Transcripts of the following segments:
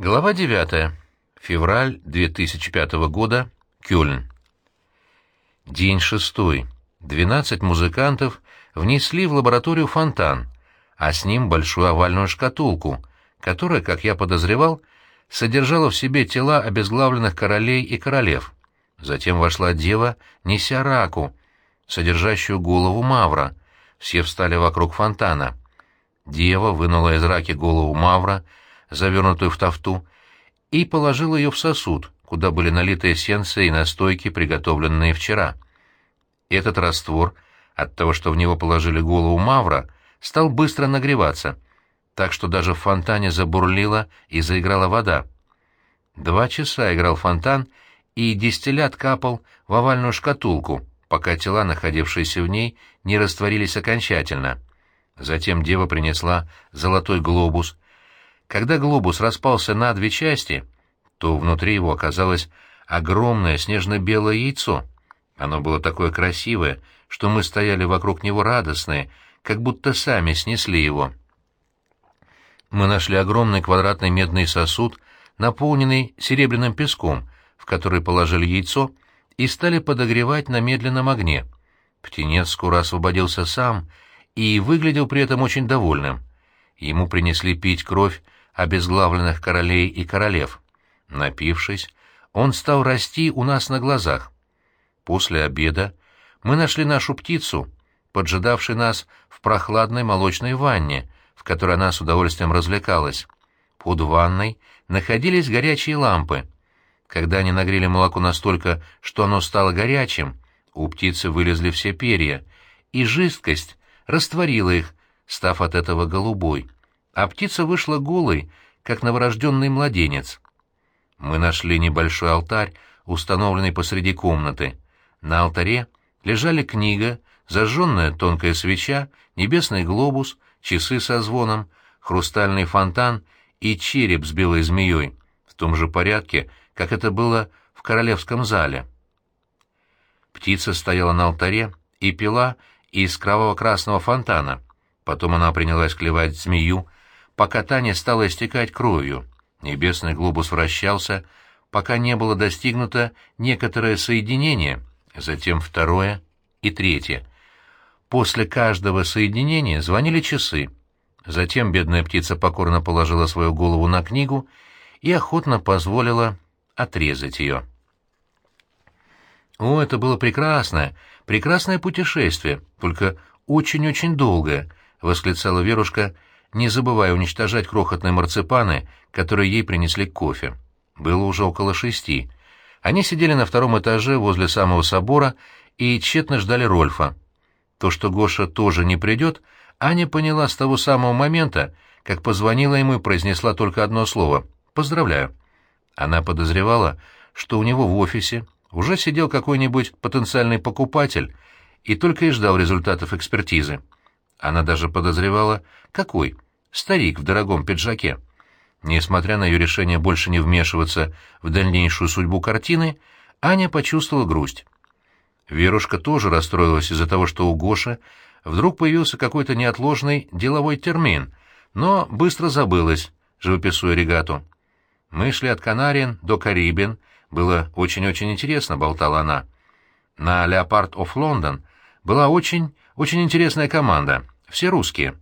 Глава 9. Февраль 2005 года. Кёльн. День шестой. Двенадцать музыкантов внесли в лабораторию фонтан, а с ним большую овальную шкатулку, которая, как я подозревал, содержала в себе тела обезглавленных королей и королев. Затем вошла дева, неся раку, содержащую голову Мавра. Все встали вокруг фонтана. Дева вынула из раки голову Мавра, завернутую в тафту, и положила ее в сосуд, куда были налиты эссенции и настойки, приготовленные вчера. Этот раствор, от того, что в него положили голову Мавра, стал быстро нагреваться, так что даже в фонтане забурлила и заиграла вода. Два часа играл фонтан, и дистиллят капал в овальную шкатулку, пока тела, находившиеся в ней, не растворились окончательно. Затем дева принесла золотой глобус. Когда глобус распался на две части, то внутри его оказалось огромное снежно-белое яйцо. Оно было такое красивое, что мы стояли вокруг него радостные, как будто сами снесли его. Мы нашли огромный квадратный медный сосуд, наполненный серебряным песком, в который положили яйцо, и стали подогревать на медленном огне. Птенец скоро освободился сам и выглядел при этом очень довольным. Ему принесли пить кровь обезглавленных королей и королев. Напившись, он стал расти у нас на глазах. После обеда мы нашли нашу птицу, поджидавшей нас в прохладной молочной ванне, в которой она с удовольствием развлекалась. Под ванной находились горячие лампы. Когда они нагрели молоко настолько, что оно стало горячим, у птицы вылезли все перья, и жидкость растворила их, став от этого голубой, а птица вышла голой, как новорожденный младенец. Мы нашли небольшой алтарь, установленный посреди комнаты. На алтаре лежали книга, зажженная тонкая свеча, небесный глобус, часы со звоном, хрустальный фонтан и череп с белой змеей, в том же порядке, как это было в королевском зале. Птица стояла на алтаре и пила из кроваво-красного фонтана. Потом она принялась клевать змею, пока та не стала истекать кровью. Небесный глобус вращался, пока не было достигнуто некоторое соединение, затем второе и третье. После каждого соединения звонили часы. Затем бедная птица покорно положила свою голову на книгу и охотно позволила отрезать ее. О, это было прекрасное, прекрасное путешествие, только очень-очень долгое, — восклицала Верушка, не забывая уничтожать крохотные марципаны, которые ей принесли кофе. Было уже около шести. Они сидели на втором этаже возле самого собора и тщетно ждали Рольфа. То, что Гоша тоже не придет, Аня поняла с того самого момента, как позвонила ему и произнесла только одно слово «Поздравляю». Она подозревала, что у него в офисе уже сидел какой-нибудь потенциальный покупатель и только и ждал результатов экспертизы. Она даже подозревала, какой — старик в дорогом пиджаке. Несмотря на ее решение больше не вмешиваться в дальнейшую судьбу картины, Аня почувствовала грусть. Верушка тоже расстроилась из-за того, что у Гоши вдруг появился какой-то неотложный деловой термин, но быстро забылась, живописуя регату. Мы шли от Канариен до Карибин, было очень-очень интересно, болтала она. На «Леопард оф Лондон» была очень, очень интересная команда, все русские.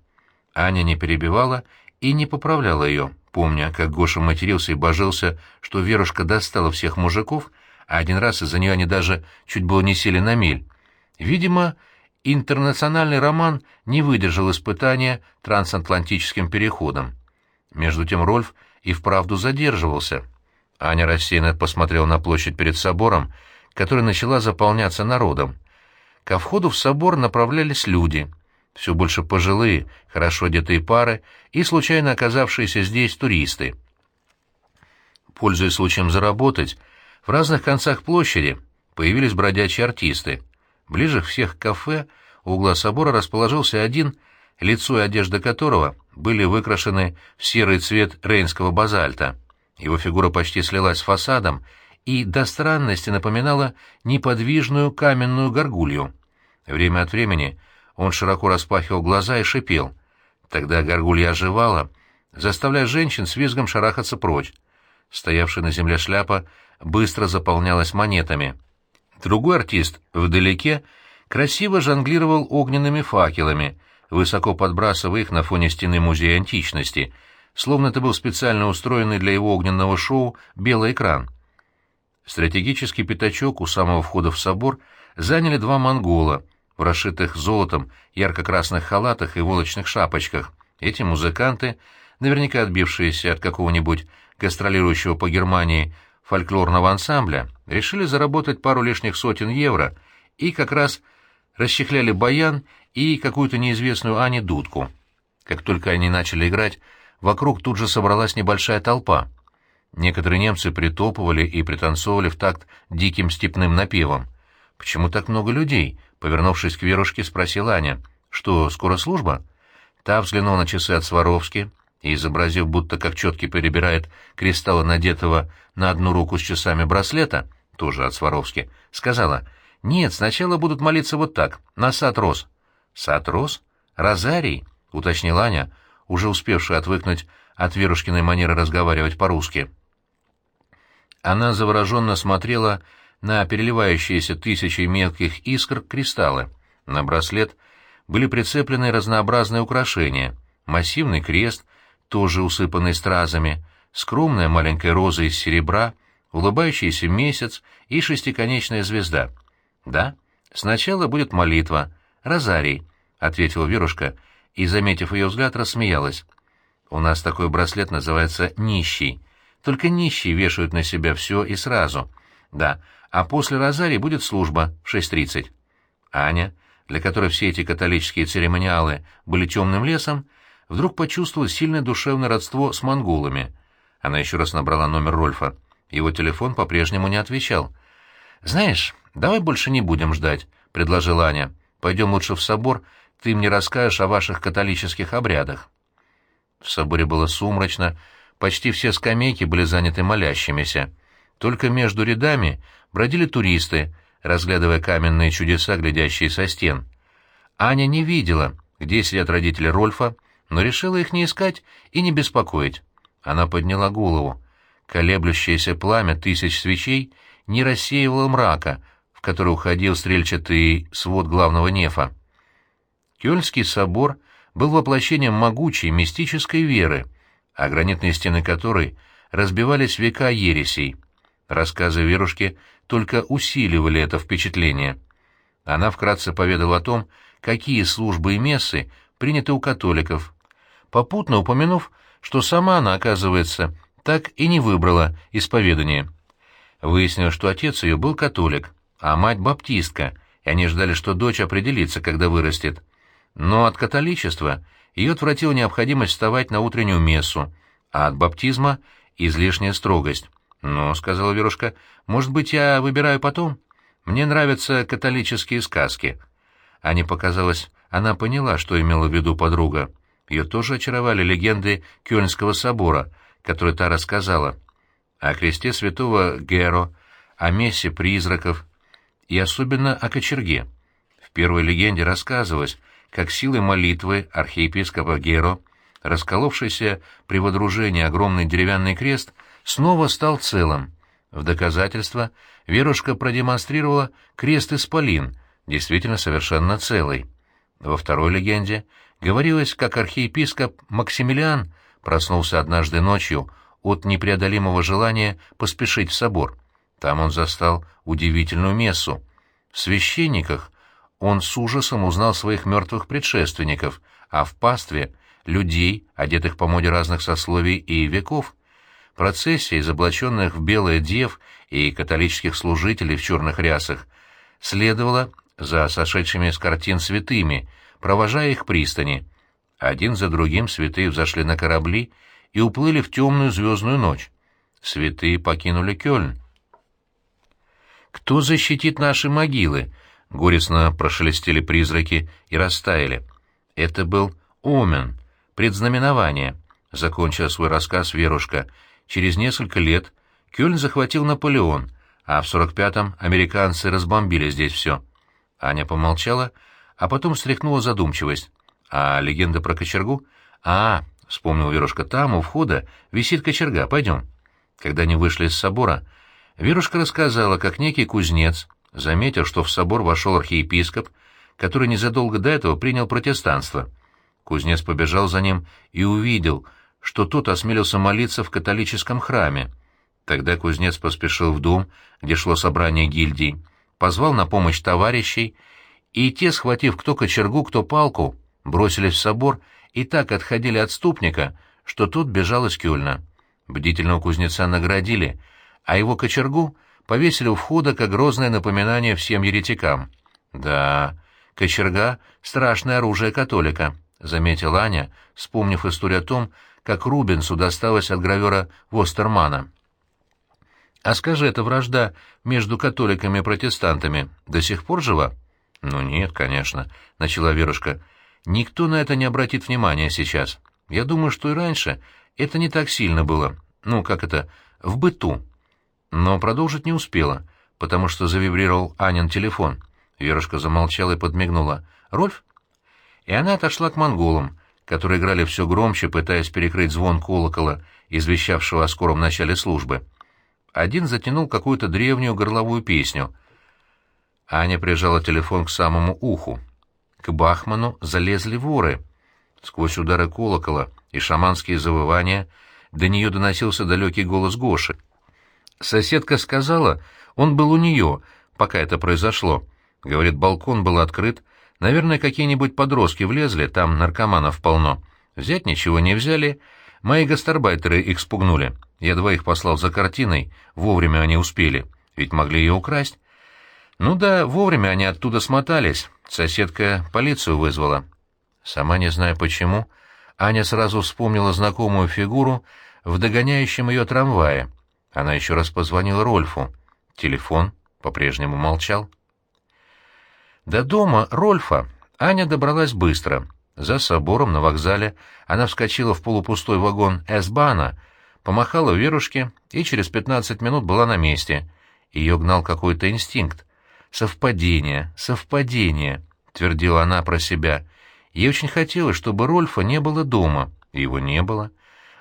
Аня не перебивала и не поправляла ее, помня, как Гоша матерился и божился, что Верушка достала всех мужиков, а один раз из-за нее они даже чуть было не сели на мель. Видимо, интернациональный роман не выдержал испытания трансатлантическим переходом. Между тем Рольф и вправду задерживался. Аня рассеянно посмотрела на площадь перед собором, которая начала заполняться народом. Ко входу в собор направлялись люди, все больше пожилые, хорошо одетые пары и случайно оказавшиеся здесь туристы. Пользуясь случаем заработать, в разных концах площади появились бродячие артисты. Ближе всех к кафе у угла собора расположился один, лицо и одежда которого были выкрашены в серый цвет рейнского базальта. Его фигура почти слилась с фасадом и до странности напоминала неподвижную каменную горгулью. Время от времени он широко распахивал глаза и шипел. Тогда горгулья оживала, заставляя женщин с визгом шарахаться прочь. Стоявшая на земле шляпа быстро заполнялась монетами. Другой артист вдалеке красиво жонглировал огненными факелами, высоко подбрасывая их на фоне стены музея античности, словно это был специально устроенный для его огненного шоу белый экран. Стратегический пятачок у самого входа в собор заняли два монгола в расшитых золотом ярко-красных халатах и волочных шапочках. Эти музыканты, наверняка отбившиеся от какого-нибудь гастролирующего по Германии фольклорного ансамбля, решили заработать пару лишних сотен евро и как раз расчехляли баян и какую-то неизвестную Ане дудку. Как только они начали играть, вокруг тут же собралась небольшая толпа. Некоторые немцы притопывали и пританцовывали в такт диким степным напевом. «Почему так много людей?» — повернувшись к Верушке, спросила Аня. «Что, скоро служба?» Та взглянула на часы от Сваровски и, изобразив, будто как четкий перебирает кристаллы надетого на одну руку с часами браслета, тоже от Сваровски, сказала, «Нет, сначала будут молиться вот так, на сад роз». «Сад роз? Розарий?» — уточнила Аня, уже успевшая отвыкнуть от Верушкиной манеры разговаривать по-русски. Она завороженно смотрела на переливающиеся тысячи мелких искр кристаллы. На браслет были прицеплены разнообразные украшения. Массивный крест, тоже усыпанный стразами, скромная маленькая роза из серебра, улыбающийся месяц и шестиконечная звезда. «Да, сначала будет молитва, розарий», — ответила Верушка, и, заметив ее взгляд, рассмеялась. «У нас такой браслет называется «нищий». Только нищие вешают на себя все и сразу. Да, а после розарий будет служба в 6.30. Аня, для которой все эти католические церемониалы были темным лесом, вдруг почувствовала сильное душевное родство с монголами. Она еще раз набрала номер Рольфа. Его телефон по-прежнему не отвечал. «Знаешь, давай больше не будем ждать», — предложила Аня. «Пойдем лучше в собор, ты мне расскажешь о ваших католических обрядах». В соборе было сумрачно, почти все скамейки были заняты молящимися. Только между рядами бродили туристы, разглядывая каменные чудеса, глядящие со стен. Аня не видела, где сидят родители Рольфа, но решила их не искать и не беспокоить. Она подняла голову. Колеблющееся пламя тысяч свечей не рассеивало мрака, в который уходил стрельчатый свод главного нефа. Кёльнский собор был воплощением могучей мистической веры, а гранитные стены которой разбивались века ересей. Рассказы Верушки только усиливали это впечатление. Она вкратце поведала о том, какие службы и мессы приняты у католиков, попутно упомянув, что сама она, оказывается, так и не выбрала исповедание. Выяснилось, что отец ее был католик, а мать — баптистка, и они ждали, что дочь определится, когда вырастет. Но от католичества ее отвратила необходимость вставать на утреннюю мессу, а от баптизма — излишняя строгость. «Ну, — сказала Верушка, — может быть, я выбираю потом? Мне нравятся католические сказки». Ане показалось, она поняла, что имела в виду подруга. Ее тоже очаровали легенды Кёльнского собора, которые та рассказала. О кресте святого Геро, о мессе призраков и особенно о кочерге. В первой легенде рассказывалось, как силой молитвы архиепископа Геро, расколовшийся при водружении огромный деревянный крест — снова стал целым. В доказательство Верушка продемонстрировала крест-исполин, действительно совершенно целый. Во второй легенде говорилось, как архиепископ Максимилиан проснулся однажды ночью от непреодолимого желания поспешить в собор. Там он застал удивительную мессу. В священниках он с ужасом узнал своих мертвых предшественников, а в пастве — людей, одетых по моде разных сословий и веков. Процессия из облаченных в белое дев и католических служителей в черных рясах следовала за сошедшими с картин святыми, провожая их пристани. Один за другим святые взошли на корабли и уплыли в темную звездную ночь. Святые покинули Кёльн. «Кто защитит наши могилы?» — горестно прошелестели призраки и растаяли. Это был Омен, предзнаменование, — закончила свой рассказ Верушка, Через несколько лет Кёльн захватил Наполеон, а в 45-м американцы разбомбили здесь все. Аня помолчала, а потом встряхнула задумчивость. А легенда про кочергу? А, вспомнил Верушка, там, у входа, висит кочерга, пойдем. Когда они вышли из собора, Верушка рассказала, как некий кузнец, заметил, что в собор вошел архиепископ, который незадолго до этого принял протестанство. Кузнец побежал за ним и увидел, что тот осмелился молиться в католическом храме. Тогда кузнец поспешил в дом, где шло собрание гильдий, позвал на помощь товарищей, и те, схватив кто кочергу, кто палку, бросились в собор и так отходили от ступника, что тот бежал из Кёльна. Бдительного кузнеца наградили, а его кочергу повесили у входа как грозное напоминание всем еретикам. «Да, кочерга — страшное оружие католика», — заметила Аня, вспомнив историю о том, как Рубенсу досталось от гравера Востермана. А скажи, эта вражда между католиками и протестантами до сих пор жива? Ну нет, конечно, начала Верушка. Никто на это не обратит внимания сейчас. Я думаю, что и раньше это не так сильно было. Ну, как это, в быту. Но продолжить не успела, потому что завибрировал Анин телефон. Верушка замолчала и подмигнула. «Рольф?» И она отошла к монголам, которые играли все громче, пытаясь перекрыть звон колокола, извещавшего о скором начале службы. Один затянул какую-то древнюю горловую песню. Аня прижала телефон к самому уху. К Бахману залезли воры. Сквозь удары колокола и шаманские завывания до нее доносился далекий голос Гоши. Соседка сказала, он был у нее, пока это произошло. Говорит, балкон был открыт. Наверное, какие-нибудь подростки влезли, там наркоманов полно. Взять ничего не взяли. Мои гастарбайтеры их спугнули. Я двоих послал за картиной, вовремя они успели, ведь могли ее украсть. Ну да, вовремя они оттуда смотались, соседка полицию вызвала. Сама не зная почему, Аня сразу вспомнила знакомую фигуру в догоняющем ее трамвае. Она еще раз позвонила Рольфу. Телефон по-прежнему молчал. До дома Рольфа Аня добралась быстро. За собором на вокзале она вскочила в полупустой вагон С-бана, помахала Верушке и через пятнадцать минут была на месте. Ее гнал какой-то инстинкт. «Совпадение, совпадение», — твердила она про себя. Ей очень хотелось, чтобы Рольфа не было дома. Его не было.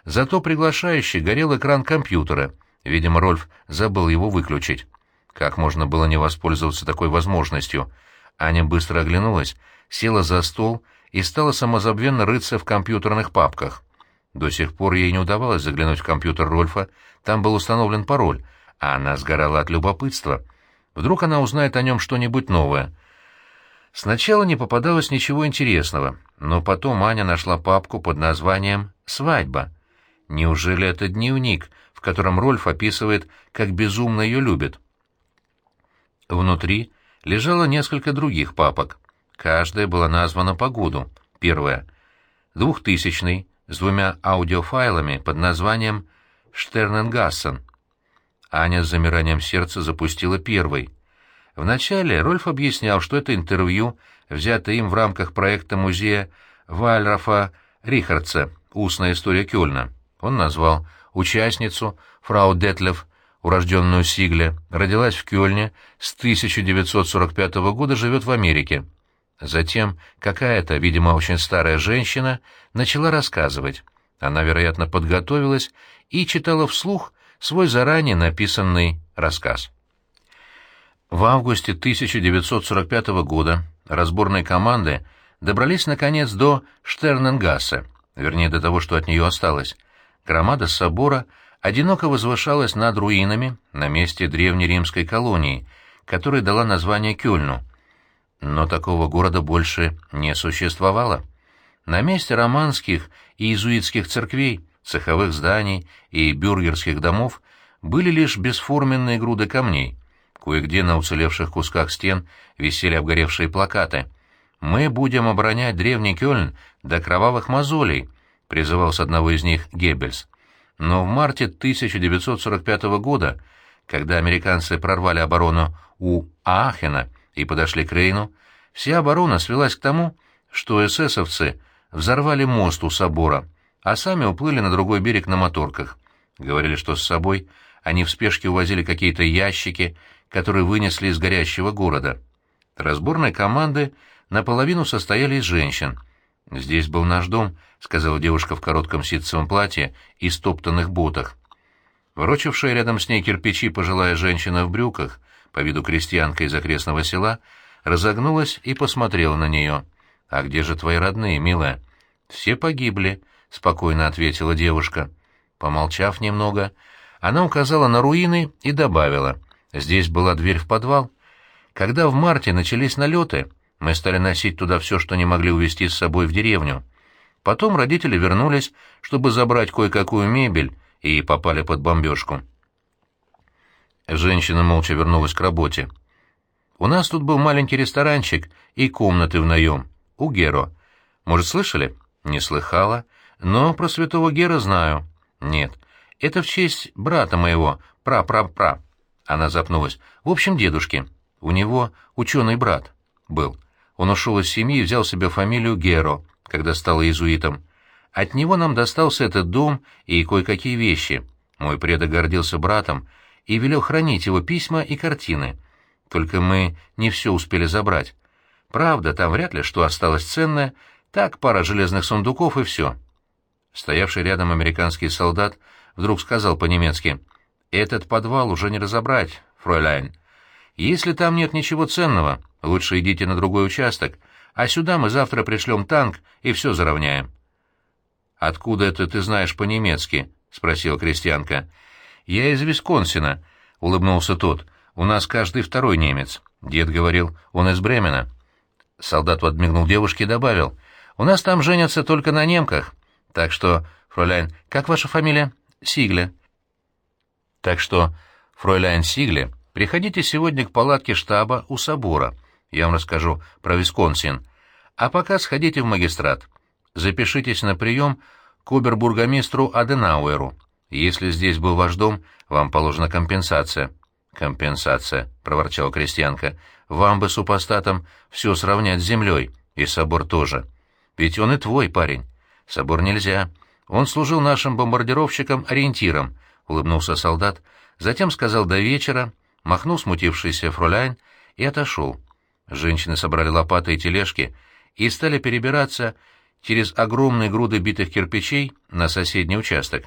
Зато приглашающий горел экран компьютера. Видимо, Рольф забыл его выключить. Как можно было не воспользоваться такой возможностью? Аня быстро оглянулась, села за стол и стала самозабвенно рыться в компьютерных папках. До сих пор ей не удавалось заглянуть в компьютер Рольфа, там был установлен пароль, а она сгорала от любопытства. Вдруг она узнает о нем что-нибудь новое. Сначала не попадалось ничего интересного, но потом Аня нашла папку под названием «Свадьба». Неужели это дневник, в котором Рольф описывает, как безумно ее любит? Внутри лежало несколько других папок. Каждая была названа по году. Первая — двухтысячный, с двумя аудиофайлами под названием «Штерненгассен». Аня с замиранием сердца запустила первый. Вначале Рольф объяснял, что это интервью, взятое им в рамках проекта музея Вальрафа Рихардса «Устная история Кёльна». Он назвал участницу, фрау Детлев, урожденную Сигле, родилась в Кёльне, с 1945 года живет в Америке. Затем какая-то, видимо, очень старая женщина начала рассказывать. Она, вероятно, подготовилась и читала вслух свой заранее написанный рассказ. В августе 1945 года разборные команды добрались, наконец, до Штерненгасса, вернее, до того, что от нее осталось. Громада собора одиноко возвышалась над руинами на месте древней римской колонии, которая дала название Кёльну — но такого города больше не существовало. На месте романских и иезуитских церквей, цеховых зданий и бюргерских домов были лишь бесформенные груды камней. Кое-где на уцелевших кусках стен висели обгоревшие плакаты. «Мы будем оборонять древний Кёльн до кровавых мозолей», — призывал с одного из них Геббельс. Но в марте 1945 года, когда американцы прорвали оборону у Аахена, и подошли к Рейну, вся оборона свелась к тому, что эсэсовцы взорвали мост у собора, а сами уплыли на другой берег на моторках. Говорили, что с собой они в спешке увозили какие-то ящики, которые вынесли из горящего города. Разборные команды наполовину состояли из женщин. «Здесь был наш дом», — сказала девушка в коротком ситцевом платье и стоптанных ботах. Ворочавшая рядом с ней кирпичи пожилая женщина в брюках, по виду крестьянка из окрестного села, разогнулась и посмотрела на нее. «А где же твои родные, милая?» «Все погибли», — спокойно ответила девушка. Помолчав немного, она указала на руины и добавила. «Здесь была дверь в подвал. Когда в марте начались налеты, мы стали носить туда все, что не могли увезти с собой в деревню. Потом родители вернулись, чтобы забрать кое-какую мебель, и попали под бомбежку. Женщина молча вернулась к работе. «У нас тут был маленький ресторанчик и комнаты в наем. У Геро. Может, слышали?» «Не слыхала. Но про святого Гера знаю». «Нет. Это в честь брата моего, пра-пра-пра». Она запнулась. «В общем, дедушки. У него ученый брат был. Он ушел из семьи и взял себе фамилию Геро, когда стал иезуитом. От него нам достался этот дом и кое-какие вещи. Мой предок гордился братом и велел хранить его письма и картины. Только мы не все успели забрать. Правда, там вряд ли что осталось ценное, так пара железных сундуков и все. Стоявший рядом американский солдат вдруг сказал по-немецки, «Этот подвал уже не разобрать, фройляйн. Если там нет ничего ценного, лучше идите на другой участок, а сюда мы завтра пришлем танк и все заровняем». «Откуда это ты знаешь по-немецки?» — спросила крестьянка. «Я из Висконсина», — улыбнулся тот. «У нас каждый второй немец». Дед говорил, он из Бремена. Солдат подмигнул девушке и добавил, «У нас там женятся только на немках. Так что, фройляйн, как ваша фамилия?» «Сигле». «Так что, фройляйн Сигле, приходите сегодня к палатке штаба у собора. Я вам расскажу про Висконсин. А пока сходите в магистрат. Запишитесь на прием к обербургомистру Аденауэру. Если здесь был ваш дом, вам положена компенсация». «Компенсация», — проворчала крестьянка. «Вам бы, супостатам, все сравнять с землей, и собор тоже. Ведь он и твой парень. Собор нельзя. Он служил нашим бомбардировщикам-ориентиром», — улыбнулся солдат. Затем сказал до вечера, махнул смутившийся фроляйн и отошел. Женщины собрали лопаты и тележки и стали перебираться через огромные груды битых кирпичей на соседний участок.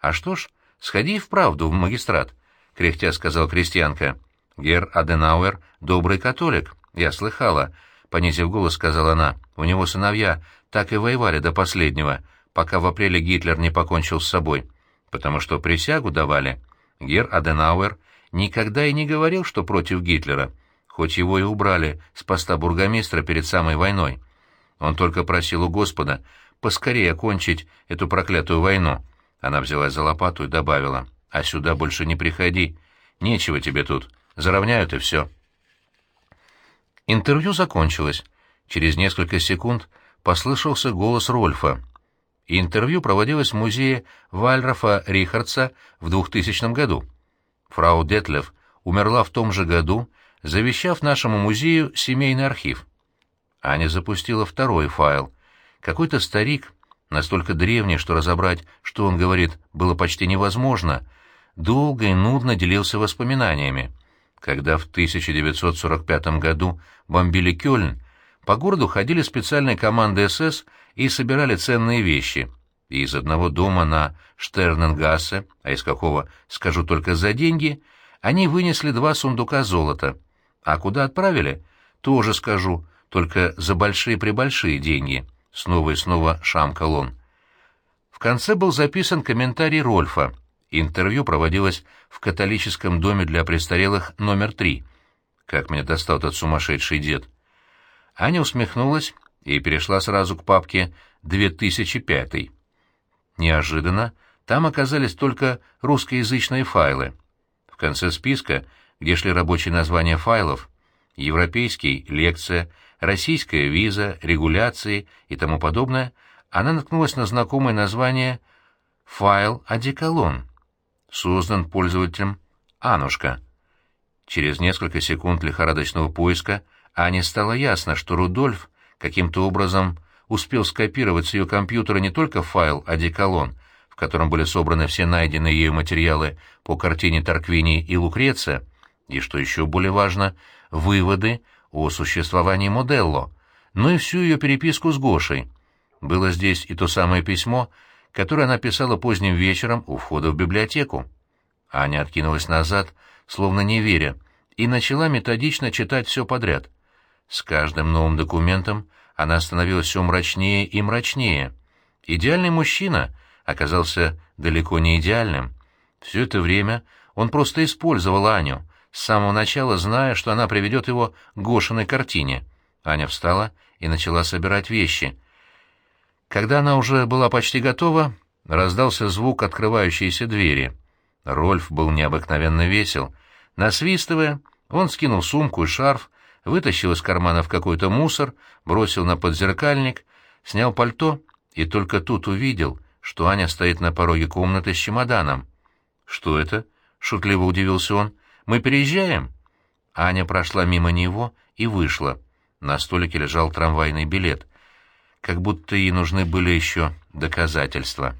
«А что ж, сходи вправду в магистрат», — кряхтя сказал крестьянка. «Гер Аденауэр — добрый католик, я слыхала», — понизив голос, сказала она. «У него сыновья так и воевали до последнего, пока в апреле Гитлер не покончил с собой, потому что присягу давали. Гер Аденауэр никогда и не говорил, что против Гитлера, хоть его и убрали с поста бургомистра перед самой войной. Он только просил у Господа поскорее окончить эту проклятую войну». Она взялась за лопату и добавила, «А сюда больше не приходи. Нечего тебе тут. Заровняют и все». Интервью закончилось. Через несколько секунд послышался голос Рольфа. Интервью проводилось в музее Вальрафа Рихардса в 2000 году. Фрау Детлев умерла в том же году, завещав нашему музею семейный архив. Аня запустила второй файл. Какой-то старик настолько древний, что разобрать, что он говорит, было почти невозможно, долго и нудно делился воспоминаниями. Когда в 1945 году бомбили Кёльн, по городу ходили специальные команды СС и собирали ценные вещи. И из одного дома на Штерненгассе, а из какого, скажу только за деньги, они вынесли два сундука золота. А куда отправили, тоже скажу, только за большие-пребольшие деньги снова и снова шамкал он. В конце был записан комментарий Рольфа. Интервью проводилось в католическом доме для престарелых номер три. Как меня достал этот сумасшедший дед. Аня усмехнулась и перешла сразу к папке «2005». Неожиданно там оказались только русскоязычные файлы. В конце списка, где шли рабочие названия файлов, европейский — лекция — российская виза, регуляции и тому подобное, она наткнулась на знакомое название «Файл Одеколон», создан пользователем Анушка. Через несколько секунд лихорадочного поиска Ане стало ясно, что Рудольф каким-то образом успел скопировать с ее компьютера не только файл «Одеколон», в котором были собраны все найденные ею материалы по картине Тарквини и Лукреция, и, что еще более важно, выводы о существовании Моделло, но и всю ее переписку с Гошей. Было здесь и то самое письмо, которое она писала поздним вечером у входа в библиотеку. Аня откинулась назад, словно не веря, и начала методично читать все подряд. С каждым новым документом она становилась все мрачнее и мрачнее. Идеальный мужчина оказался далеко не идеальным. Все это время он просто использовал Аню, с самого начала зная, что она приведет его к Гошиной картине. Аня встала и начала собирать вещи. Когда она уже была почти готова, раздался звук открывающейся двери. Рольф был необыкновенно весел. Насвистывая, он скинул сумку и шарф, вытащил из карманов какой-то мусор, бросил на подзеркальник, снял пальто и только тут увидел, что Аня стоит на пороге комнаты с чемоданом. «Что это?» — шутливо удивился он. «Мы переезжаем?» Аня прошла мимо него и вышла. На столике лежал трамвайный билет. Как будто ей нужны были еще доказательства.